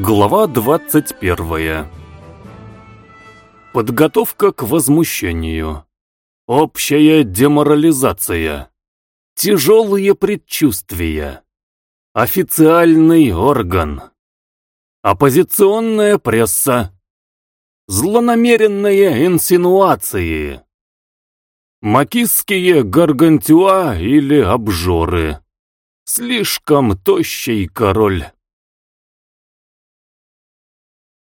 Глава 21 Подготовка к возмущению. Общая деморализация. Тяжелые предчувствия. Официальный орган. Оппозиционная пресса. Злонамеренные инсинуации. Макисские гаргантюа или обжоры. Слишком тощий король.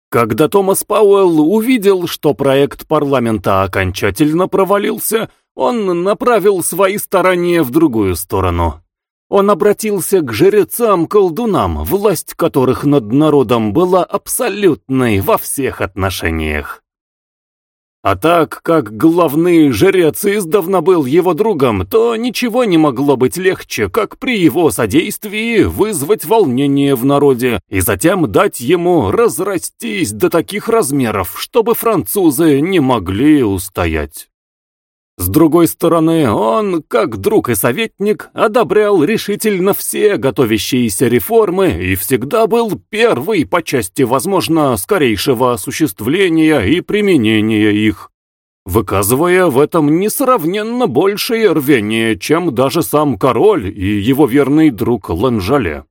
Когда Томас Пауэлл увидел, что проект парламента окончательно провалился, он направил свои старания в другую сторону. Он обратился к жрецам-колдунам, власть которых над народом была абсолютной во всех отношениях. А так как главный жрец издавна был его другом, то ничего не могло быть легче, как при его содействии вызвать волнение в народе и затем дать ему разрастись до таких размеров, чтобы французы не могли устоять. С другой стороны, он, как друг и советник, одобрял решительно все готовящиеся реформы и всегда был первый по части, возможно, скорейшего осуществления и применения их, выказывая в этом несравненно большее рвение, чем даже сам король и его верный друг Ланжале.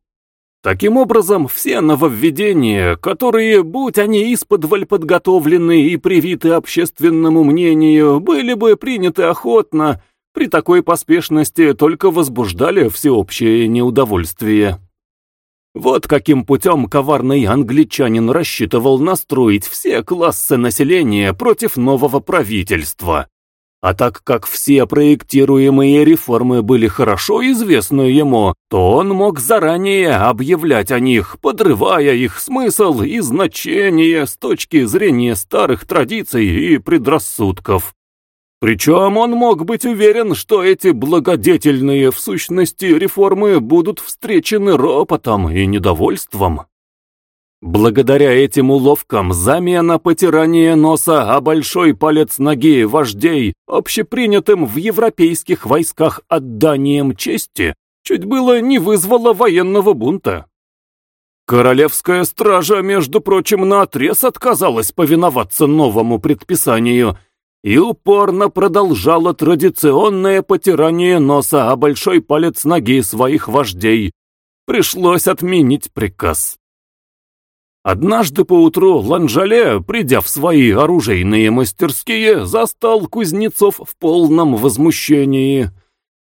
Таким образом, все нововведения, которые, будь они исподволь подготовлены и привиты общественному мнению, были бы приняты охотно, при такой поспешности только возбуждали всеобщее неудовольствие. Вот каким путем коварный англичанин рассчитывал настроить все классы населения против нового правительства, а так как все проектируемые реформы были хорошо известны ему, то он мог заранее объявлять о них, подрывая их смысл и значение с точки зрения старых традиций и предрассудков. Причем он мог быть уверен, что эти благодетельные в сущности реформы будут встречены ропотом и недовольством. Благодаря этим уловкам замена потирания носа о большой палец ноги вождей, общепринятым в европейских войсках отданием чести, чуть было не вызвала военного бунта. Королевская стража, между прочим, наотрез отказалась повиноваться новому предписанию и упорно продолжала традиционное потирание носа о большой палец ноги своих вождей. Пришлось отменить приказ. Однажды поутру Ланжале, придя в свои оружейные мастерские, застал кузнецов в полном возмущении.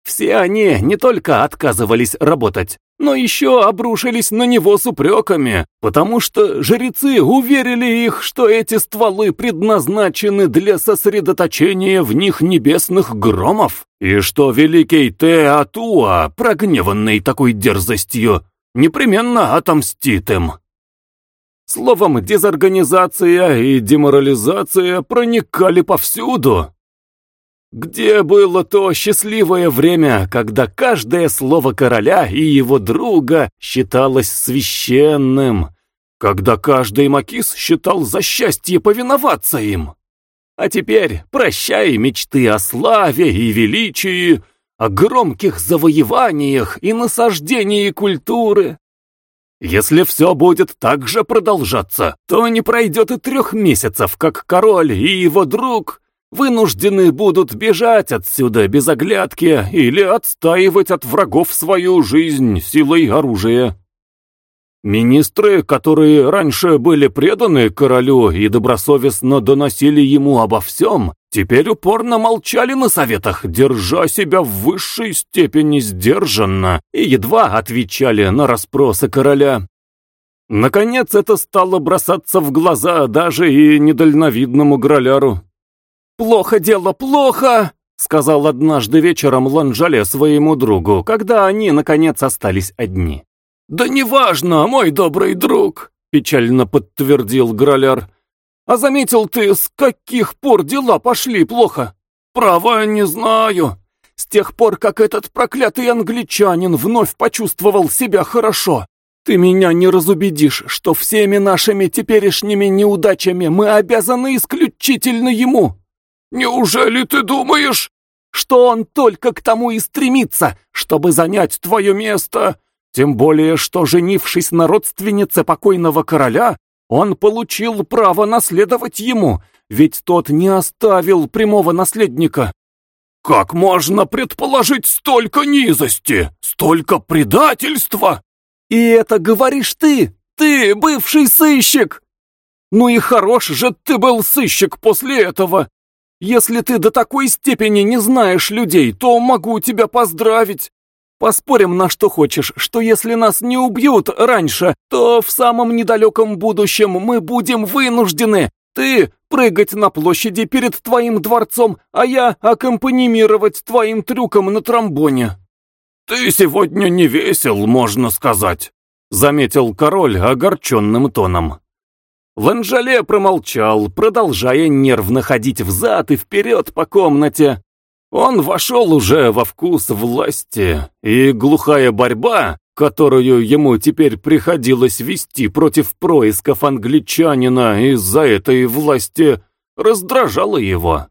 Все они не только отказывались работать, но еще обрушились на него с упреками, потому что жрецы уверили их, что эти стволы предназначены для сосредоточения в них небесных громов, и что великий Театуа, прогневанный такой дерзостью, непременно отомстит им. Словом, дезорганизация и деморализация проникали повсюду. Где было то счастливое время, когда каждое слово короля и его друга считалось священным, когда каждый макис считал за счастье повиноваться им? А теперь прощай мечты о славе и величии, о громких завоеваниях и насаждении культуры, если все будет так же продолжаться, то не пройдет и трех месяцев, как король и его друг вынуждены будут бежать отсюда без оглядки или отстаивать от врагов свою жизнь силой оружия. Министры, которые раньше были преданы королю и добросовестно доносили ему обо всем, теперь упорно молчали на советах, держа себя в высшей степени сдержанно, и едва отвечали на расспросы короля. Наконец это стало бросаться в глаза даже и недальновидному граляру. «Плохо дело, плохо!» — сказал однажды вечером Ланжале своему другу, когда они, наконец, остались одни. «Да неважно, мой добрый друг», — печально подтвердил Граляр. «А заметил ты, с каких пор дела пошли плохо? Право, не знаю. С тех пор, как этот проклятый англичанин вновь почувствовал себя хорошо. Ты меня не разубедишь, что всеми нашими теперешними неудачами мы обязаны исключительно ему. Неужели ты думаешь, что он только к тому и стремится, чтобы занять твое место?» Тем более, что, женившись на родственнице покойного короля, он получил право наследовать ему, ведь тот не оставил прямого наследника. Как можно предположить столько низости, столько предательства? И это говоришь ты, ты, бывший сыщик! Ну и хорош же ты был сыщик после этого. Если ты до такой степени не знаешь людей, то могу тебя поздравить. Поспорим на что хочешь, что если нас не убьют раньше, то в самом недалеком будущем мы будем вынуждены, ты прыгать на площади перед твоим дворцом, а я аккомпанимировать твоим трюком на тромбоне. Ты сегодня не весел, можно сказать, заметил король огорченным тоном. Ванжале промолчал, продолжая нервно ходить взад и вперед по комнате. Он вошел уже во вкус власти, и глухая борьба, которую ему теперь приходилось вести против происков англичанина из-за этой власти, раздражала его.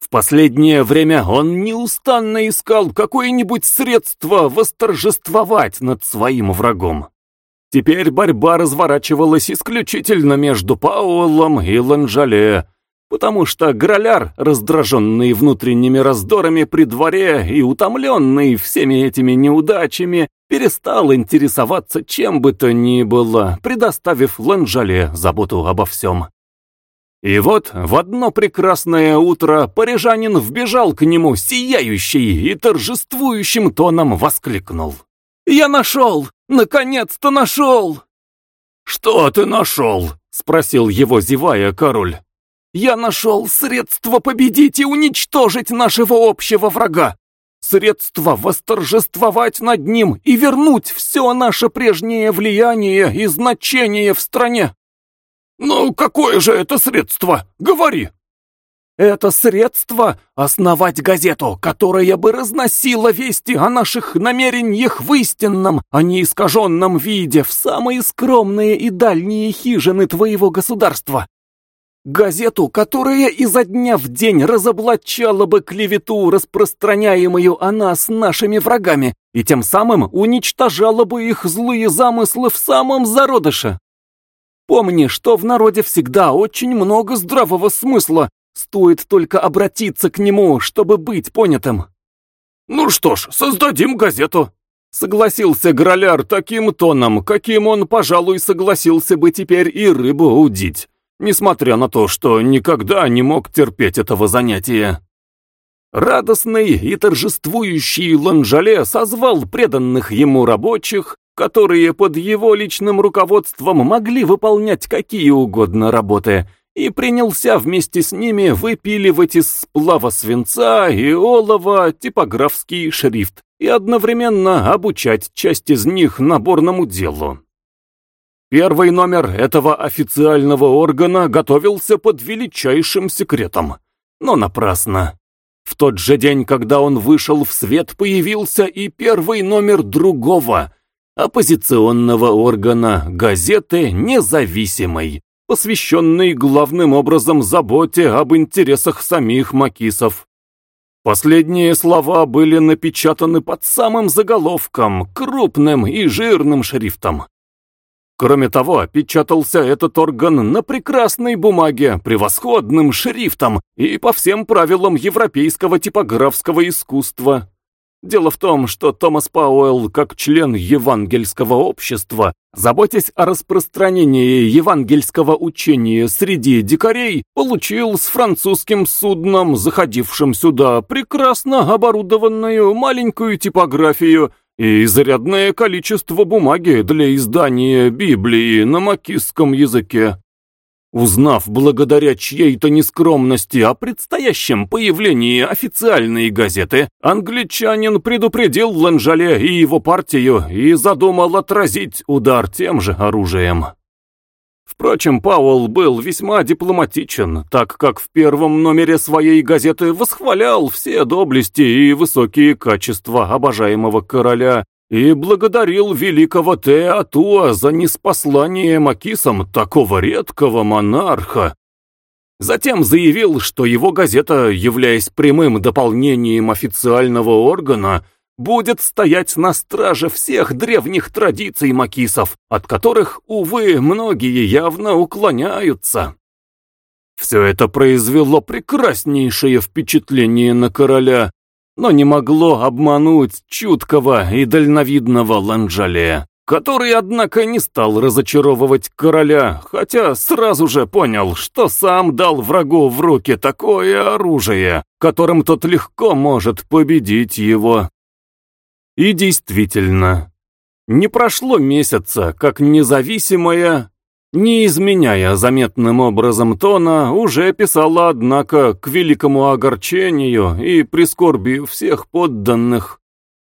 В последнее время он неустанно искал какое-нибудь средство восторжествовать над своим врагом. Теперь борьба разворачивалась исключительно между Пауэллом и Ланжале, потому что Граляр, раздраженный внутренними раздорами при дворе и утомленный всеми этими неудачами, перестал интересоваться чем бы то ни было, предоставив Ланжале заботу обо всем. И вот в одно прекрасное утро парижанин вбежал к нему сияющий и торжествующим тоном воскликнул. «Я нашел! Наконец-то нашел!» «Что ты нашел?» — спросил его, зевая, король. Я нашел средство победить и уничтожить нашего общего врага. Средство восторжествовать над ним и вернуть все наше прежнее влияние и значение в стране. Ну, какое же это средство? Говори. Это средство — основать газету, которая бы разносила вести о наших намерениях в истинном, а не искаженном виде в самые скромные и дальние хижины твоего государства. Газету, которая изо дня в день разоблачала бы клевету, распространяемую о нас нашими врагами, и тем самым уничтожала бы их злые замыслы в самом зародыше. Помни, что в народе всегда очень много здравого смысла, стоит только обратиться к нему, чтобы быть понятым. «Ну что ж, создадим газету», — согласился Граляр таким тоном, каким он, пожалуй, согласился бы теперь и рыбу удить несмотря на то, что никогда не мог терпеть этого занятия. Радостный и торжествующий Ланжале созвал преданных ему рабочих, которые под его личным руководством могли выполнять какие угодно работы, и принялся вместе с ними выпиливать из сплава свинца и олова типографский шрифт и одновременно обучать часть из них наборному делу. Первый номер этого официального органа готовился под величайшим секретом. Но напрасно. В тот же день, когда он вышел в свет, появился и первый номер другого, оппозиционного органа газеты «Независимой», посвященный главным образом заботе об интересах самих макисов. Последние слова были напечатаны под самым заголовком, крупным и жирным шрифтом. Кроме того, печатался этот орган на прекрасной бумаге, превосходным шрифтом и по всем правилам европейского типографского искусства. Дело в том, что Томас Пауэлл, как член евангельского общества, заботясь о распространении евангельского учения среди дикарей, получил с французским судном, заходившим сюда, прекрасно оборудованную маленькую типографию – и изрядное количество бумаги для издания Библии на макистском языке. Узнав благодаря чьей-то нескромности о предстоящем появлении официальной газеты, англичанин предупредил Ланжале и его партию и задумал отразить удар тем же оружием. Впрочем, Пауэлл был весьма дипломатичен, так как в первом номере своей газеты восхвалял все доблести и высокие качества обожаемого короля и благодарил великого Театуа за неспослание Макисом такого редкого монарха. Затем заявил, что его газета, являясь прямым дополнением официального органа, будет стоять на страже всех древних традиций макисов, от которых, увы, многие явно уклоняются. Все это произвело прекраснейшее впечатление на короля, но не могло обмануть чуткого и дальновидного Ланжале, который, однако, не стал разочаровывать короля, хотя сразу же понял, что сам дал врагу в руки такое оружие, которым тот легко может победить его. И действительно, не прошло месяца, как независимая, не изменяя заметным образом тона, уже писала, однако, к великому огорчению и прискорбию всех подданных.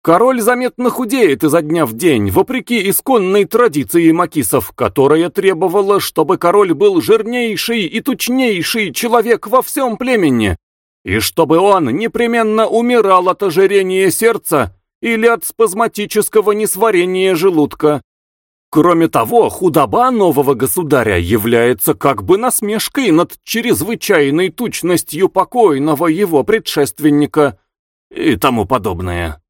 Король заметно худеет изо дня в день, вопреки исконной традиции макисов, которая требовала, чтобы король был жирнейший и тучнейший человек во всем племени, и чтобы он непременно умирал от ожирения сердца или от спазматического несварения желудка, Кроме того, худоба нового государя является как бы насмешкой над чрезвычайной тучностью покойного его предшественника и тому подобное.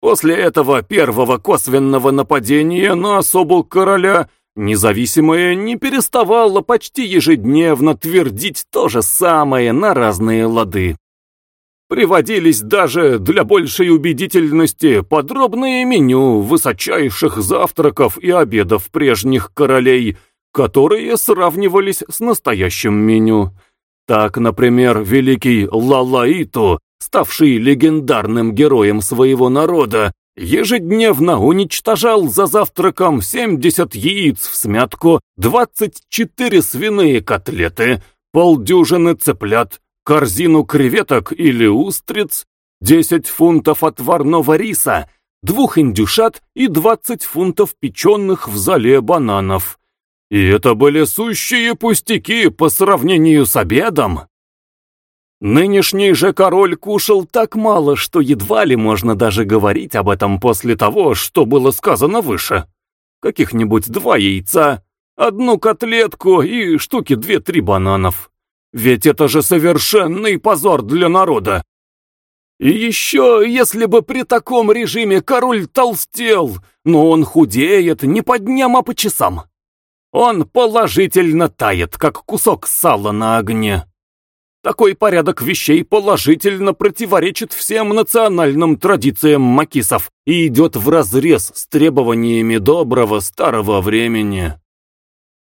После этого первого косвенного нападения на особу короля независимая не переставала почти ежедневно твердить то же самое на разные лады. Приводились даже для большей убедительности подробные меню высочайших завтраков и обедов прежних королей, которые сравнивались с настоящим меню. Так, например, великий Лалаиту, ставший легендарным героем своего народа, ежедневно уничтожал за завтраком 70 яиц в смятку, 24 свиные котлеты, полдюжины цыплят, корзину креветок или устриц, 10 фунтов отварного риса, двух индюшат и 20 фунтов печеных в зале бананов. И это были сущие пустяки по сравнению с обедом. Нынешний же король кушал так мало, что едва ли можно даже говорить об этом после того, что было сказано выше. Каких-нибудь два яйца, одну котлетку и штуки две-три бананов. Ведь это же совершенный позор для народа. И еще, если бы при таком режиме король толстел, но он худеет не по дням, а по часам. Он положительно тает, как кусок сала на огне. Такой порядок вещей положительно противоречит всем национальным традициям макисов и идет вразрез с требованиями доброго старого времени.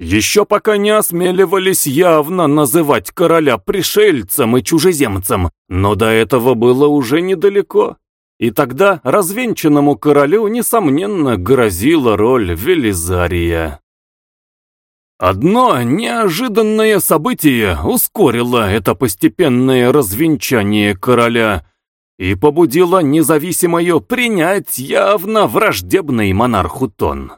Еще пока не осмеливались явно называть короля пришельцем и чужеземцем, но до этого было уже недалеко. И тогда развенчанному королю, несомненно, грозила роль Велизария. Одно неожиданное событие ускорило это постепенное развенчание короля и побудило независимое принять явно враждебный монарху тон.